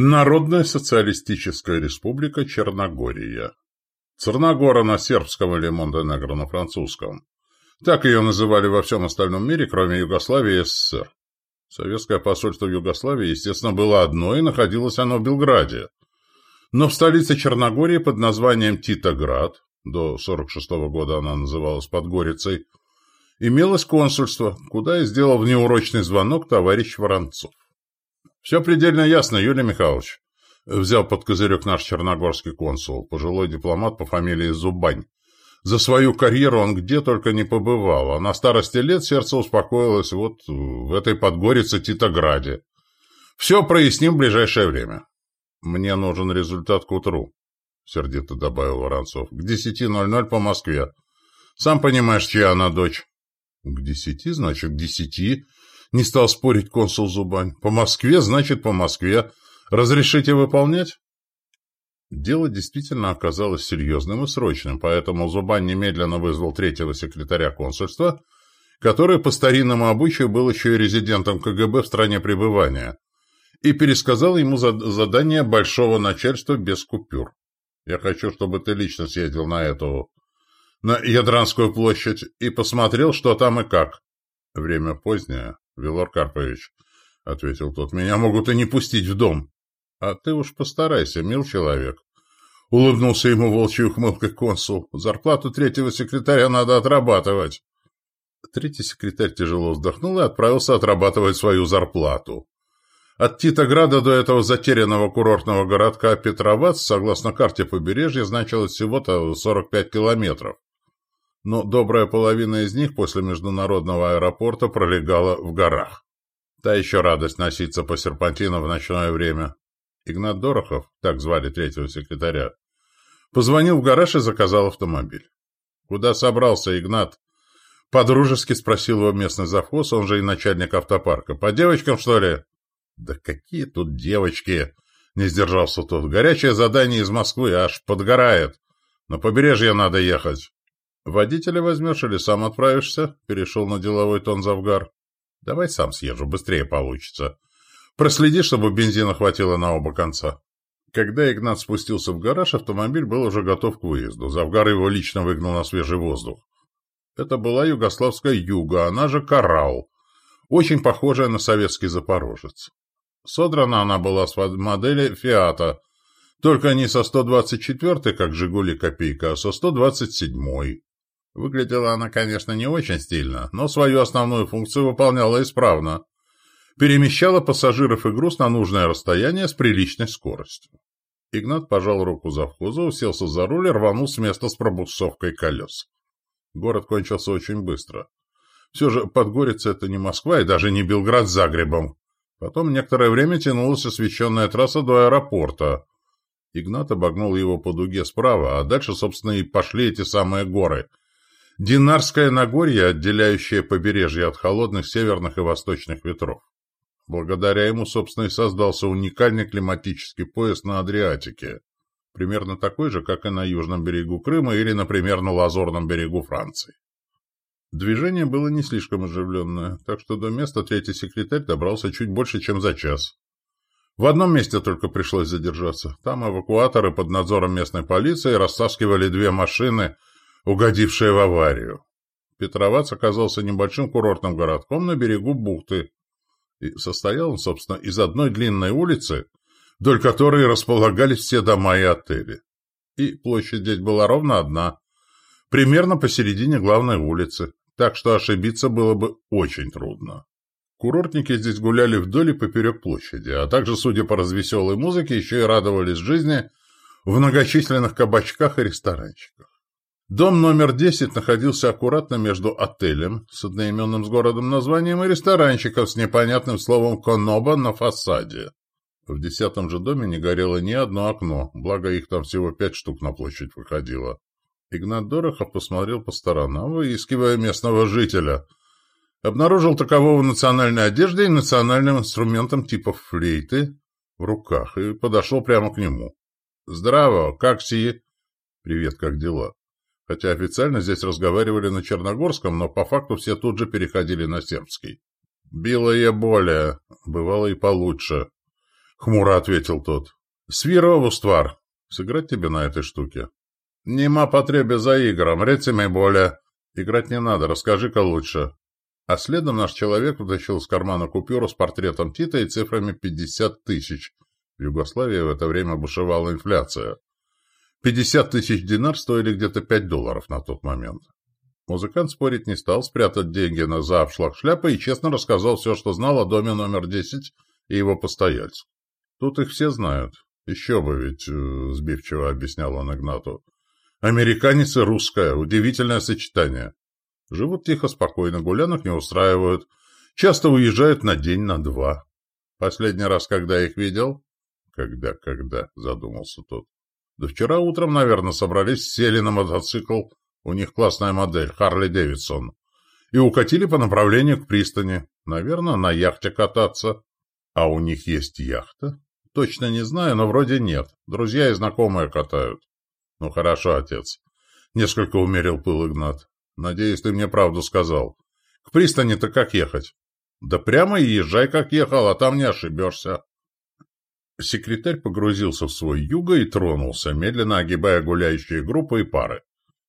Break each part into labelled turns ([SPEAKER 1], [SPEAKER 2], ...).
[SPEAKER 1] Народная социалистическая республика Черногория. Церногора на сербском или Монтенегро на французском. Так ее называли во всем остальном мире, кроме Югославии и СССР. Советское посольство в Югославии, естественно, было одно, и находилось оно в Белграде. Но в столице Черногории под названием Титоград, до 46 -го года она называлась Подгорицей, имелось консульство, куда и сделал внеурочный звонок товарищ Воронцов. Все предельно ясно, Юлий Михайлович. Взял под козырек наш черногорский консул, пожилой дипломат по фамилии Зубань. За свою карьеру он где только не побывал, а на старости лет сердце успокоилось вот в этой подгорице Титограде. Все проясним в ближайшее время. Мне нужен результат к утру, — сердито добавил Воронцов. К десяти ноль ноль по Москве. Сам понимаешь, чья она дочь. К десяти, значит, к десяти, не стал спорить консул Зубань. По Москве, значит, по Москве. Разрешите выполнять? Дело действительно оказалось серьезным и срочным, поэтому Зубань немедленно вызвал третьего секретаря консульства, который по старинному обычаю был еще и резидентом КГБ в стране пребывания, и пересказал ему задание большого начальства без купюр. «Я хочу, чтобы ты лично съездил на эту... на Ядранскую площадь и посмотрел, что там и как. Время позднее, Вилор Карпович, — ответил тот, — меня могут и не пустить в дом. — А ты уж постарайся, мил человек. Улыбнулся ему волчий ухмылкой консул. Зарплату третьего секретаря надо отрабатывать. Третий секретарь тяжело вздохнул и отправился отрабатывать свою зарплату. От Титограда до этого затерянного курортного городка Петровац, согласно карте побережья, значилось всего-то 45 километров но добрая половина из них после международного аэропорта пролегала в горах. Та еще радость носиться по серпантину в ночное время. Игнат Дорохов, так звали третьего секретаря, позвонил в гараж и заказал автомобиль. «Куда собрался, Игнат?» Подружески спросил его местный завхоз, он же и начальник автопарка. «По девочкам, что ли?» «Да какие тут девочки!» Не сдержался тот. «Горячее задание из Москвы, аж подгорает. На побережье надо ехать». «Водителя возьмешь или сам отправишься?» — перешел на деловой тон Завгар. «Давай сам съезжу, быстрее получится. Проследи, чтобы бензина хватило на оба конца». Когда Игнат спустился в гараж, автомобиль был уже готов к выезду. Завгар его лично выгнал на свежий воздух. Это была югославская «Юга», она же «Коралл», очень похожая на советский «Запорожец». Содрана она была с модели «Фиата», только не со 124-й, как «Жигули» копейка, а со 127-й. Выглядела она, конечно, не очень стильно, но свою основную функцию выполняла исправно. Перемещала пассажиров и груз на нужное расстояние с приличной скоростью. Игнат пожал руку завхоза, уселся за руль и рванул с места с пробуксовкой колес. Город кончился очень быстро. Все же Подгорица — это не Москва и даже не Белград с Загребом. Потом некоторое время тянулась освещенная трасса до аэропорта. Игнат обогнул его по дуге справа, а дальше, собственно, и пошли эти самые горы — Динарское Нагорье, отделяющее побережье от холодных северных и восточных ветров. Благодаря ему, собственно, и создался уникальный климатический пояс на Адриатике, примерно такой же, как и на южном берегу Крыма или, например, на Лазурном берегу Франции. Движение было не слишком оживленное, так что до места третий секретарь добрался чуть больше, чем за час. В одном месте только пришлось задержаться. Там эвакуаторы под надзором местной полиции растаскивали две машины – угодившая в аварию. Петровац оказался небольшим курортным городком на берегу бухты. И состоял он, собственно, из одной длинной улицы, вдоль которой располагались все дома и отели. И площадь здесь была ровно одна, примерно посередине главной улицы, так что ошибиться было бы очень трудно. Курортники здесь гуляли вдоль и поперек площади, а также, судя по развеселой музыке, еще и радовались жизни в многочисленных кабачках и ресторанчиках. Дом номер 10 находился аккуратно между отелем с одноименным с городом названием и ресторанчиком с непонятным словом «Коноба» на фасаде. В десятом же доме не горело ни одно окно, благо их там всего пять штук на площадь выходило. Игнат Дорохов посмотрел по сторонам, выискивая местного жителя. Обнаружил такового в национальной одежде и национальным инструментом типа флейты в руках и подошел прямо к нему. «Здраво! Как си?» «Привет, как дела?» Хотя официально здесь разговаривали на черногорском, но по факту все тут же переходили на сербский. Било я более, бывало и получше. Хмуро ответил тот. Свирову ствар. Сыграть тебе на этой штуке? Нема потребе за игром, рецими более. Играть не надо, расскажи-ка лучше. А следом наш человек вытащил из кармана купюру с портретом Тита и цифрами 50 тысяч. В Югославии в это время бушевала инфляция. 50 тысяч динар стоили где-то 5 долларов на тот момент. Музыкант спорить не стал, спрятать деньги на за обшлаг шляпы и честно рассказал все, что знал о доме номер 10 и его постояльцу. Тут их все знают. Еще бы ведь, э, сбивчиво объяснял он Игнату. Американец и русская. Удивительное сочетание. Живут тихо, спокойно, гулянок не устраивают. Часто уезжают на день, на два. Последний раз, когда их видел? Когда, когда, задумался тот. Да вчера утром, наверное, собрались, сели на мотоцикл. У них классная модель, Харли Дэвидсон. И укатили по направлению к пристани. Наверное, на яхте кататься. А у них есть яхта? Точно не знаю, но вроде нет. Друзья и знакомые катают. Ну хорошо, отец. Несколько умерил пыл Игнат. Надеюсь, ты мне правду сказал. К пристани-то как ехать? Да прямо и езжай, как ехал, а там не ошибешься. Секретарь погрузился в свой юго и тронулся, медленно огибая гуляющие группы и пары.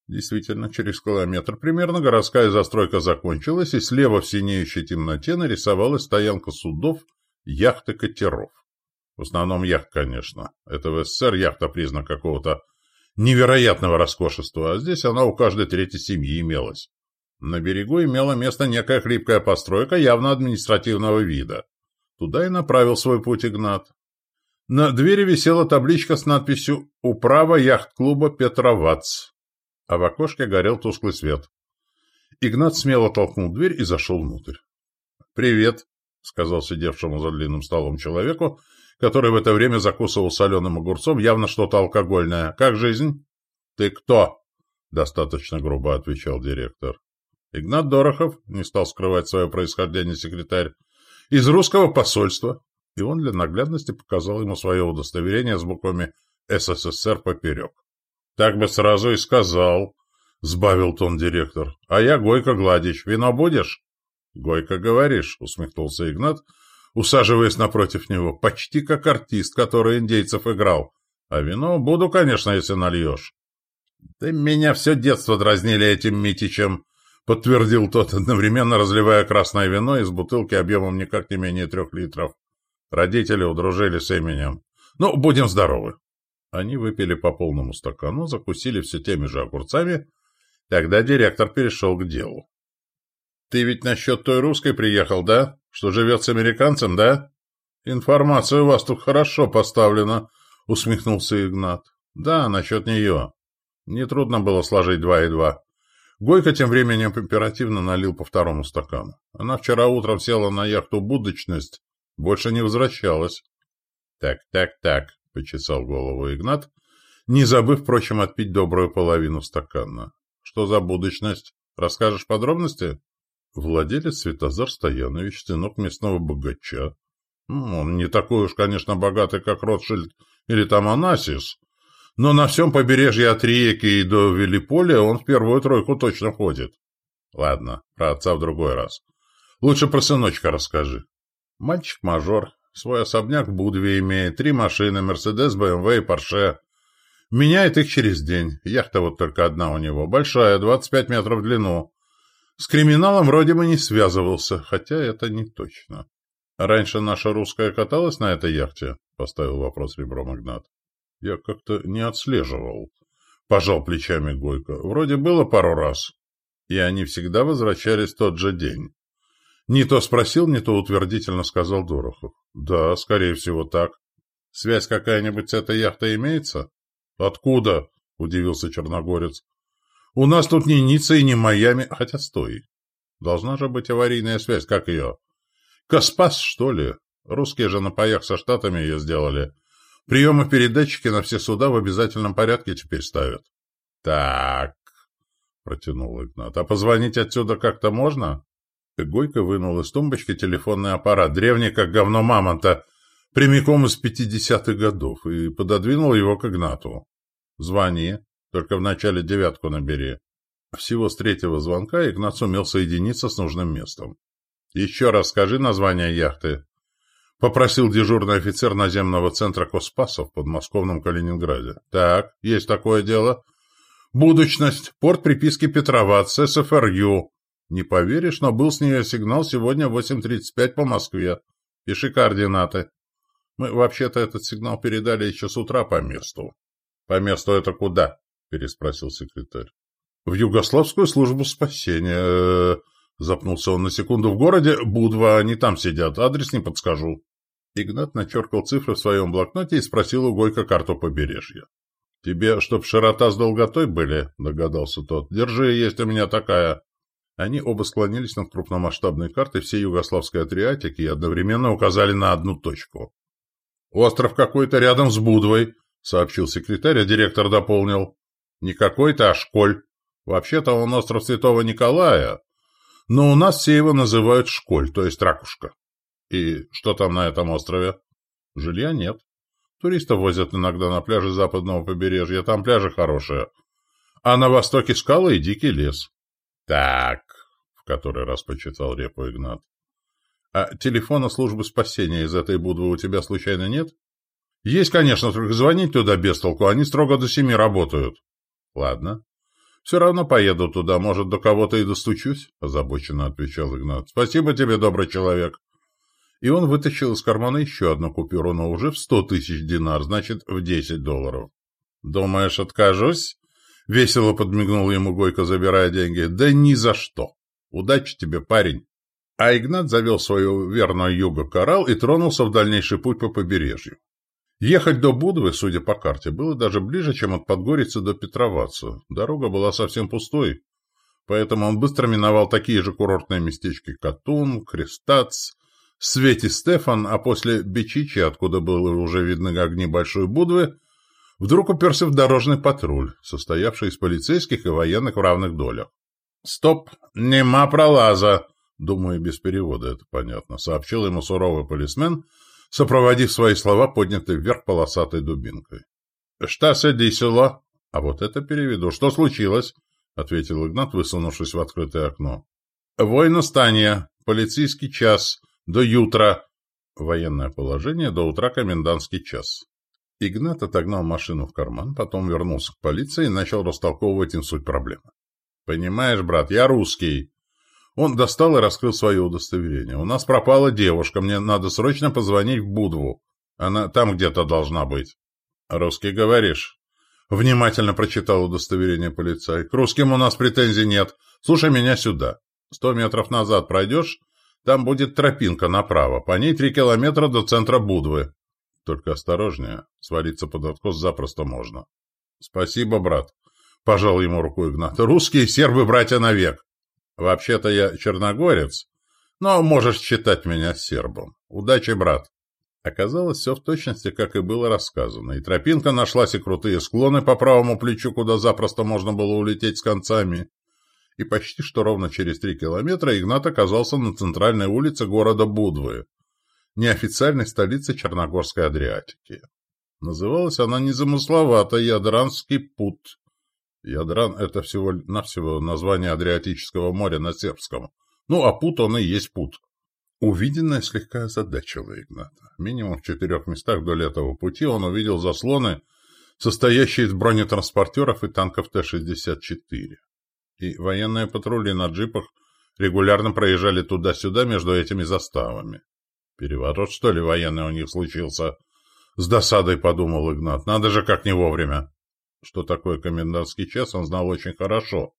[SPEAKER 1] Действительно, через километр примерно городская застройка закончилась, и слева в синеющей темноте нарисовалась стоянка судов, яхт и катеров. В основном яхт, конечно. Это в СССР яхта признак какого-то невероятного роскошества, а здесь она у каждой третьей семьи имелась. На берегу имела место некая хлипкая постройка явно административного вида. Туда и направил свой путь Игнат. На двери висела табличка с надписью «Управа яхт-клуба Петровац», а в окошке горел тусклый свет. Игнат смело толкнул дверь и зашел внутрь. «Привет», — сказал сидевшему за длинным столом человеку, который в это время закусывал соленым огурцом явно что-то алкогольное. «Как жизнь?» «Ты кто?» — достаточно грубо отвечал директор. «Игнат Дорохов», — не стал скрывать свое происхождение секретарь, — «из русского посольства». И он для наглядности показал ему свое удостоверение с буквами «СССР» поперек. «Так бы сразу и сказал», — сбавил тон директор. «А я Гойко Гладич. Вино будешь?» «Гойко говоришь», — усмехнулся Игнат, — усаживаясь напротив него, почти как артист, который индейцев играл. А вино буду, конечно, если нальешь. — Ты меня все детство дразнили этим Митичем, — подтвердил тот, одновременно разливая красное вино из бутылки объемом никак не менее трех литров. Родители удружили с именем. Ну, будем здоровы. Они выпили по полному стакану, закусили все теми же огурцами. Тогда директор перешел к делу. «Ты ведь насчет той русской приехал, да?» Что живет с американцем, да? Информация у вас тут хорошо поставлена, усмехнулся Игнат. Да, насчет нее. Нетрудно было сложить два и два. Гойко тем временем оперативно налил по второму стакану. Она вчера утром села на яхту «Будочность», больше не возвращалась. «Так, так, так», — почесал голову Игнат, не забыв, впрочем, отпить добрую половину стакана. «Что за будочность? Расскажешь подробности?» Владелец Светозар Стоянович, сынок местного богача. Он не такой уж, конечно, богатый, как Ротшильд или там Анасис, но на всем побережье от Риеки и до Велиполя он в первую тройку точно ходит. Ладно, про отца в другой раз. Лучше про сыночка расскажи. Мальчик-мажор, свой особняк в Будве имеет, три машины, Мерседес, БМВ и Порше. Меняет их через день. Яхта вот только одна у него, большая, 25 метров в длину. С криминалом вроде бы не связывался, хотя это не точно. Раньше наша русская каталась на этой яхте? Поставил вопрос ребро Магнат. Я как-то не отслеживал. Пожал плечами Гойко. Вроде было пару раз. И они всегда возвращались в тот же день. Не то спросил, не то утвердительно сказал Дорохов. Да, скорее всего так. Связь какая-нибудь с этой яхтой имеется? Откуда? Удивился Черногорец. У нас тут ни Ницца и ни Майами, хотя стой. Должна же быть аварийная связь, как ее? Каспас, что ли? Русские же на паях со Штатами ее сделали. Приемы передатчики на все суда в обязательном порядке теперь ставят. Так, протянул Игнат. А позвонить отсюда как-то можно? Гойко вынул из тумбочки телефонный аппарат, древний, как говно мамонта, прямиком из пятидесятых годов, и пододвинул его к Игнату. «Звони», только вначале девятку набери. Всего с третьего звонка Игнат сумел соединиться с нужным местом. Еще раз скажи название яхты. Попросил дежурный офицер наземного центра Коспаса в подмосковном Калининграде. Так, есть такое дело. Будущность, порт приписки Петроват, СФРЮ. Не поверишь, но был с нее сигнал сегодня в 8.35 по Москве. Пиши координаты. Мы вообще-то этот сигнал передали еще с утра по месту. По месту это куда? Переспросил секретарь. В Югославскую службу спасения. Запнулся он на секунду в городе. Будва, они там сидят. Адрес не подскажу. Игнат начеркал цифры в своем блокноте и спросил у Гойка карту побережья. «Тебе, чтоб широта с долготой были?» — догадался тот. «Держи, есть у меня такая». Они оба склонились над крупномасштабной картой всей югославской Адриатики и одновременно указали на одну точку. «Остров какой-то рядом с Будвой», — сообщил секретарь, а директор дополнил. «Не какой-то, а Школь. Вообще-то он остров Святого Николая, но у нас все его называют Школь, то есть Ракушка». «И что там на этом острове?» «Жилья нет. Туристов возят иногда на пляжи западного побережья, там пляжи хорошие. А на востоке скалы и дикий лес». «Так», — который раз почитал репу Игнат. «А телефона службы спасения из этой будвы у тебя случайно нет?» «Есть, конечно, только звонить туда без толку, они строго до семи работают». «Ладно. Все равно поеду туда, может, до кого-то и достучусь», — озабоченно отвечал Игнат. «Спасибо тебе, добрый человек». И он вытащил из кармана еще одну купюру, но уже в сто тысяч динар, значит, в десять долларов. «Думаешь, откажусь?» — весело подмигнул ему Гойко, забирая деньги. «Да ни за что! Удачи тебе, парень!» А Игнат завел свою верную юго коралл и тронулся в дальнейший путь по побережью. Ехать до Будвы, судя по карте, было даже ближе, чем от Подгорицы до Петроваца. Дорога была совсем пустой, поэтому он быстро миновал такие же курортные местечки Катун, Крестац, Свети Стефан, а после Бичичи, откуда было уже видны огни Большой Будвы, вдруг уперся в дорожный патруль, состоявший из полицейских и военных в равных долях. «Стоп! Нема пролаза!» Думаю, без перевода это понятно, сообщил ему суровый полисмен, сопроводив свои слова поднятой вверх полосатой дубинкой. «Что садисело?» «А вот это переведу. Что случилось?» — ответил Игнат, высунувшись в открытое окно. «Война стания. Полицейский час. До утра. Военное положение. До утра комендантский час». Игнат отогнал машину в карман, потом вернулся к полиции и начал растолковывать им суть проблемы. «Понимаешь, брат, я русский. Он достал и раскрыл свое удостоверение. «У нас пропала девушка, мне надо срочно позвонить в Будву. Она там где-то должна быть». «Русский говоришь?» Внимательно прочитал удостоверение полицай. «К русским у нас претензий нет. Слушай меня сюда. Сто метров назад пройдешь, там будет тропинка направо. По ней три километра до центра Будвы. Только осторожнее, свалиться под откос запросто можно». «Спасибо, брат», — пожал ему рукой Игнат. «Русские сербы братья навек. Вообще-то я черногорец, но можешь считать меня сербом. Удачи, брат. Оказалось, все в точности, как и было рассказано. И тропинка нашлась, и крутые склоны по правому плечу, куда запросто можно было улететь с концами. И почти что ровно через три километра Игнат оказался на центральной улице города Будвы, неофициальной столицы Черногорской Адриатики. Называлась она незамысловато Ядранский путь. Ядран — это всего-навсего название Адриатического моря на сербском. Ну, а пут он и есть пут. Увиденное слегка озадачило Игната. Минимум в четырех местах вдоль этого пути он увидел заслоны, состоящие из бронетранспортеров и танков Т-64. И военные патрули на джипах регулярно проезжали туда-сюда между этими заставами. Переворот, что ли, военный у них случился? С досадой подумал Игнат. Надо же, как не вовремя. Что такое комендантский час, он знал очень хорошо.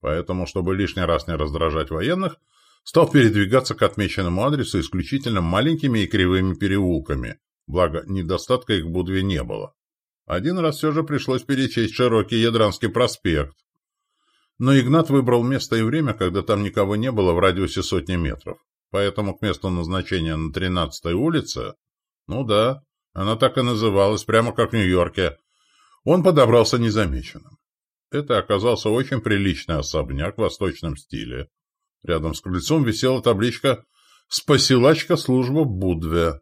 [SPEAKER 1] Поэтому, чтобы лишний раз не раздражать военных, стал передвигаться к отмеченному адресу исключительно маленькими и кривыми переулками, благо недостатка их в Будве не было. Один раз все же пришлось перечесть широкий Ядранский проспект. Но Игнат выбрал место и время, когда там никого не было в радиусе сотни метров. Поэтому к месту назначения на 13-й улице, ну да, она так и называлась, прямо как в Нью-Йорке, он подобрался незамеченным. Это оказался очень приличный особняк в восточном стиле. Рядом с крыльцом висела табличка «Спасилачка служба Будве».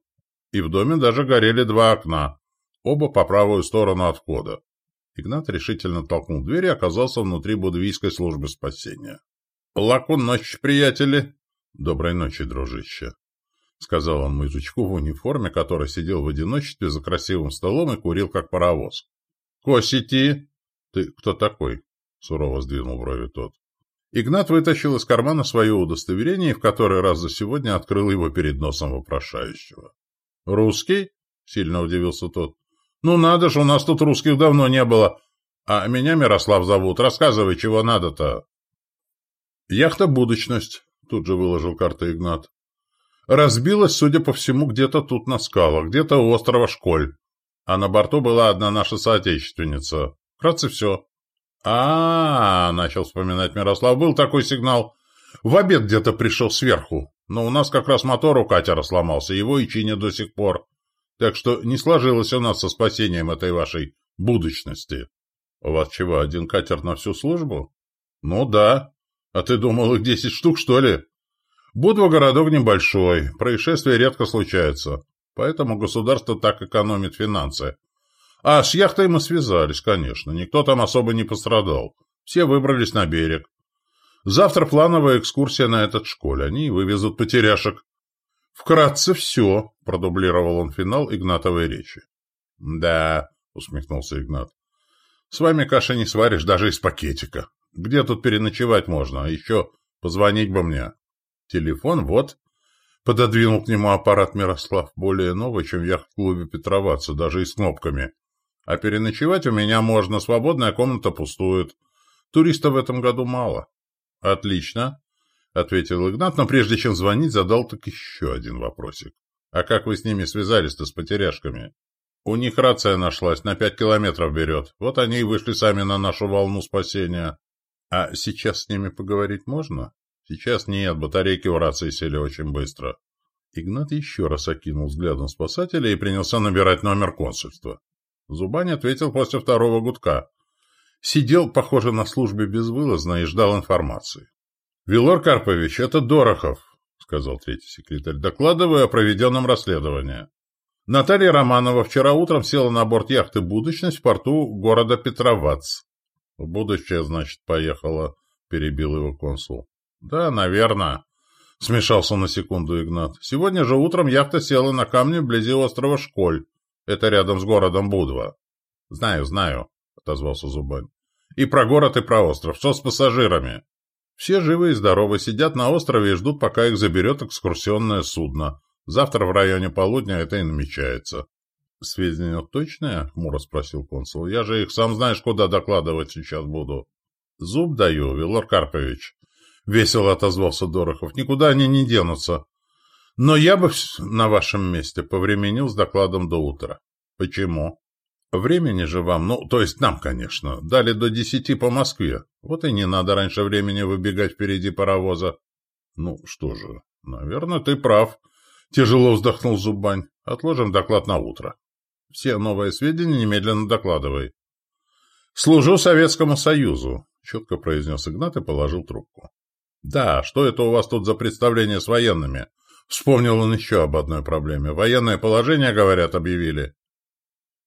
[SPEAKER 1] И в доме даже горели два окна, оба по правую сторону от входа. Игнат решительно толкнул дверь и оказался внутри будвийской службы спасения. «Лаку ночь, приятели!» «Доброй ночи, дружище!» сказал он мужичку в униформе, который сидел в одиночестве за красивым столом и курил, как паровоз. — Косити! — Ты кто такой? — сурово сдвинул брови тот. Игнат вытащил из кармана свое удостоверение и в который раз за сегодня открыл его перед носом вопрошающего. «Русский?» — сильно удивился тот. «Ну надо же, у нас тут русских давно не было. А меня Мирослав зовут. Рассказывай, чего надо-то». «Яхта «Будущность», — тут же выложил карты Игнат. «Разбилась, судя по всему, где-то тут на скалах, где-то у острова Школь. А на борту была одна наша соотечественница. Вкратце все». А, -а, а начал вспоминать Мирослав, — был такой сигнал. В обед где-то пришел сверху, но у нас как раз мотор у катера сломался, его и чинят до сих пор. Так что не сложилось у нас со спасением этой вашей будущности. У вас чего, один катер на всю службу? Ну да. А ты думал, их десять штук, что ли? Будва городок небольшой, происшествия редко случаются, поэтому государство так экономит финансы. А с яхтой мы связались, конечно. Никто там особо не пострадал. Все выбрались на берег. Завтра плановая экскурсия на этот школе. Они вывезут потеряшек. Вкратце все, продублировал он финал Игнатовой речи. Да, усмехнулся Игнат. С вами каши не сваришь даже из пакетика. Где тут переночевать можно? А еще позвонить бы мне. Телефон вот. Пододвинул к нему аппарат Мирослав, более новый, чем в яхт-клубе Петроваться, даже и с кнопками. А переночевать у меня можно, свободная комната пустует. Туристов в этом году мало. — Отлично, — ответил Игнат, но прежде чем звонить, задал так еще один вопросик. — А как вы с ними связались-то, с потеряшками? — У них рация нашлась, на пять километров берет. Вот они и вышли сами на нашу волну спасения. — А сейчас с ними поговорить можно? — Сейчас нет, батарейки у рации сели очень быстро. Игнат еще раз окинул взглядом спасателя и принялся набирать номер консульства. Зубань ответил после второго гудка. Сидел, похоже, на службе безвылазно и ждал информации. — Вилор Карпович, это Дорохов, — сказал третий секретарь. — Докладываю о проведенном расследовании. Наталья Романова вчера утром села на борт яхты «Будущность» в порту города Петровац. — В будущее, значит, поехала, — перебил его консул. — Да, наверное, — смешался на секунду Игнат. Сегодня же утром яхта села на камне вблизи острова Школь. Это рядом с городом Будва. — Знаю, знаю, — отозвался Зубань. — И про город, и про остров. Что с пассажирами? Все живы и здоровы, сидят на острове и ждут, пока их заберет экскурсионное судно. Завтра в районе полудня это и намечается. — Сведения точные? — хмуро спросил консул. — Я же их сам знаешь, куда докладывать сейчас буду. — Зуб даю, Вилор Карпович. — весело отозвался Дорохов. — Никуда они не денутся. Но я бы на вашем месте повременил с докладом до утра. Почему? Времени же вам, ну, то есть нам, конечно, дали до десяти по Москве. Вот и не надо раньше времени выбегать впереди паровоза. Ну, что же, наверное, ты прав. Тяжело вздохнул Зубань. Отложим доклад на утро. Все новые сведения немедленно докладывай. Служу Советскому Союзу, четко произнес Игнат и положил трубку. Да, что это у вас тут за представление с военными? Вспомнил он еще об одной проблеме. Военное положение, говорят, объявили.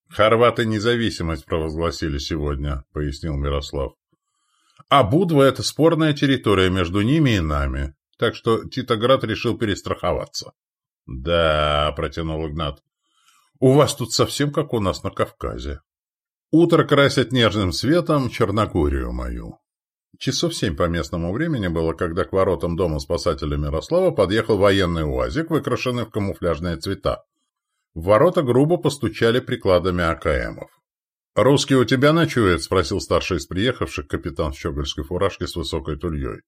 [SPEAKER 1] Хорваты независимость провозгласили сегодня, пояснил Мирослав. А Будва — это спорная территория между ними и нами. Так что Титоград решил перестраховаться. Да, протянул Игнат. У вас тут совсем как у нас на Кавказе. Утро красит нежным светом Черногорию мою. Часов семь по местному времени было, когда к воротам дома спасателя Мирослава подъехал военный УАЗик, выкрашенный в камуфляжные цвета. В ворота грубо постучали прикладами АКМов. «Русский у тебя ночует?» — спросил старший из приехавших капитан в щегольской фуражке с высокой тульей.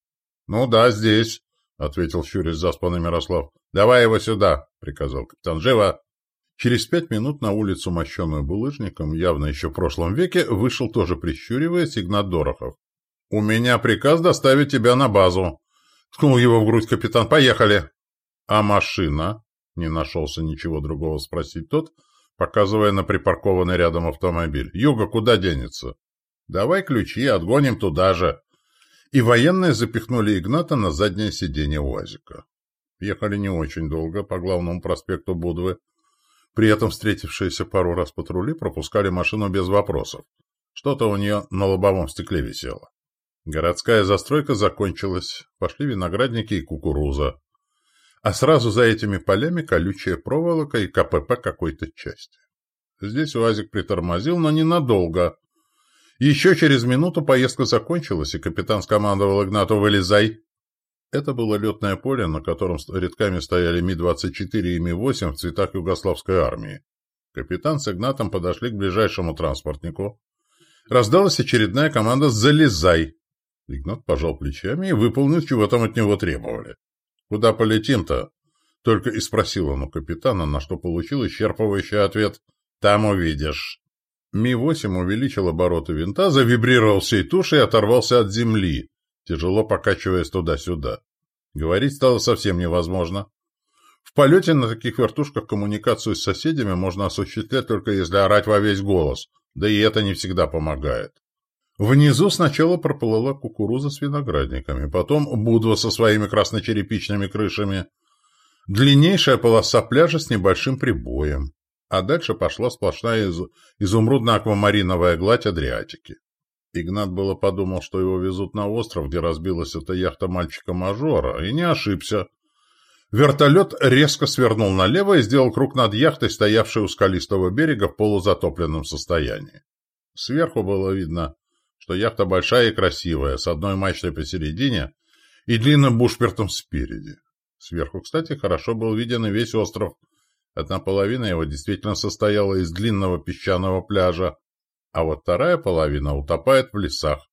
[SPEAKER 1] «Ну да, здесь», — ответил щурясь заспанный Мирослав. «Давай его сюда», — приказал капитан. «Живо!» Через пять минут на улицу, мощенную булыжником, явно еще в прошлом веке, вышел тоже прищуриваясь Игнат Дорохов. «У меня приказ доставить тебя на базу», — ткнул его в грудь капитан. «Поехали». «А машина?» — не нашелся ничего другого спросить тот, показывая на припаркованный рядом автомобиль. «Юга куда денется?» «Давай ключи, отгоним туда же». И военные запихнули Игната на заднее сиденье УАЗика. Ехали не очень долго по главному проспекту Будвы. При этом встретившиеся пару раз патрули пропускали машину без вопросов. Что-то у нее на лобовом стекле висело. Городская застройка закончилась, пошли виноградники и кукуруза. а сразу за этими полями колючая проволока и КПП какой-то части. Здесь УАЗик притормозил, но ненадолго. Еще через минуту поездка закончилась, и капитан скомандовал Игнату «Вылезай!». Это было летное поле, на котором редками стояли Ми-24 и Ми-8 в цветах югославской армии. Капитан с Игнатом подошли к ближайшему транспортнику. Раздалась очередная команда «Залезай!». Игнат пожал плечами и выполнил, чего там от него требовали. «Куда полетим-то?» Только и спросил он у капитана, на что получил исчерпывающий ответ «Там увидишь». Ми-8 увеличил обороты винта, завибрировал всей тушей и оторвался от земли, тяжело покачиваясь туда-сюда. Говорить стало совсем невозможно. В полете на таких вертушках коммуникацию с соседями можно осуществлять только если орать во весь голос, да и это не всегда помогает. Внизу сначала проплыла кукуруза с виноградниками, потом Будва со своими красночерепичными крышами, длиннейшая полоса пляжа с небольшим прибоем, а дальше пошла сплошная из... изумрудно-аквамариновая гладь Адриатики. Игнат было подумал, что его везут на остров, где разбилась эта яхта мальчика-мажора, и не ошибся. Вертолет резко свернул налево и сделал круг над яхтой, стоявшей у скалистого берега в полузатопленном состоянии. Сверху было видно, что яхта большая и красивая, с одной мачтой посередине и длинным бушпертом спереди. Сверху, кстати, хорошо был виден и весь остров. Одна половина его действительно состояла из длинного песчаного пляжа, а вот вторая половина утопает в лесах.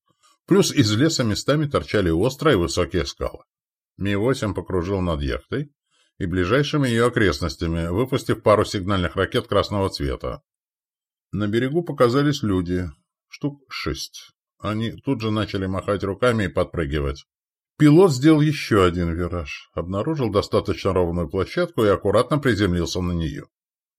[SPEAKER 1] Плюс из леса местами торчали острые высокие скалы. Ми-8 покружил над яхтой и ближайшими ее окрестностями, выпустив пару сигнальных ракет красного цвета. На берегу показались люди, штук шесть. Они тут же начали махать руками и подпрыгивать. Пилот сделал еще один вираж, обнаружил достаточно ровную площадку и аккуратно приземлился на нее.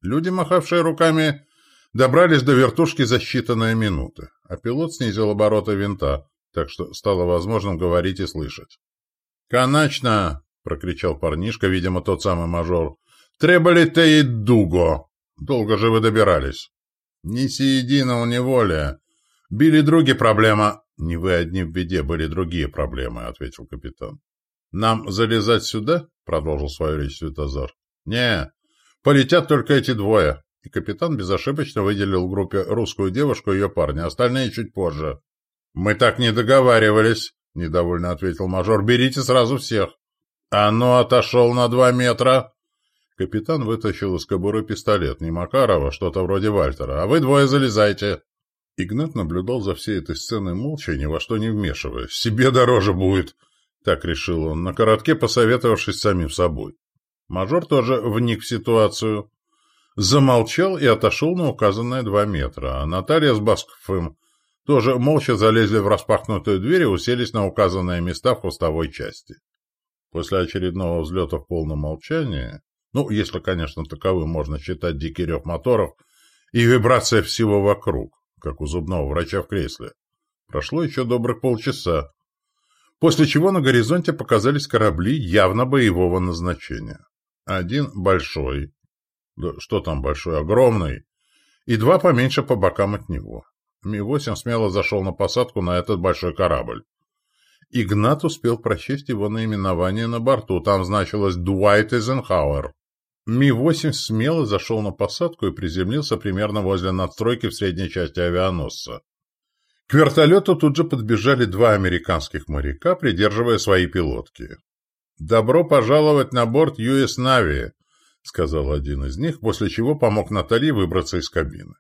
[SPEAKER 1] Люди, махавшие руками, добрались до вертушки за считанные минуты, а пилот снизил обороты винта, так что стало возможным говорить и слышать. «Конечно!» — прокричал парнишка, видимо, тот самый мажор. «Требали те и дуго! Долго же вы добирались!» «Не сиедина у неволя! Били други проблема!» «Не вы одни в беде, были другие проблемы», — ответил капитан. «Нам залезать сюда?» — продолжил свою речь Светозар. «Не, полетят только эти двое». И капитан безошибочно выделил группе русскую девушку и ее парня, остальные чуть позже. «Мы так не договаривались», — недовольно ответил мажор. «Берите сразу всех». «А ну, отошел на два метра!» Капитан вытащил из кобуры пистолет, не Макарова, что-то вроде Вальтера. «А вы двое залезайте!» Игнат наблюдал за всей этой сценой молча, ни во что не вмешиваясь. «Себе дороже будет!» — так решил он, на коротке посоветовавшись самим собой. Мажор тоже вник в ситуацию. Замолчал и отошел на указанные два метра, а Наталья с Басковым тоже молча залезли в распахнутую дверь и уселись на указанные места в хвостовой части. После очередного взлета в полном молчании, ну, если, конечно, таковым можно считать дикий рев моторов и вибрация всего вокруг, как у зубного врача в кресле. Прошло еще добрых полчаса, после чего на горизонте показались корабли явно боевого назначения. Один большой, да что там большой, огромный, и два поменьше по бокам от него. Ми-8 смело зашел на посадку на этот большой корабль. Игнат успел прочесть его наименование на борту, там значилось «Дуайт Эйзенхауэр». Ми-8 смело зашел на посадку и приземлился примерно возле надстройки в средней части авианосца. К вертолету тут же подбежали два американских моряка, придерживая свои пилотки. «Добро пожаловать на борт US Navy», — сказал один из них, после чего помог Наталье выбраться из кабины.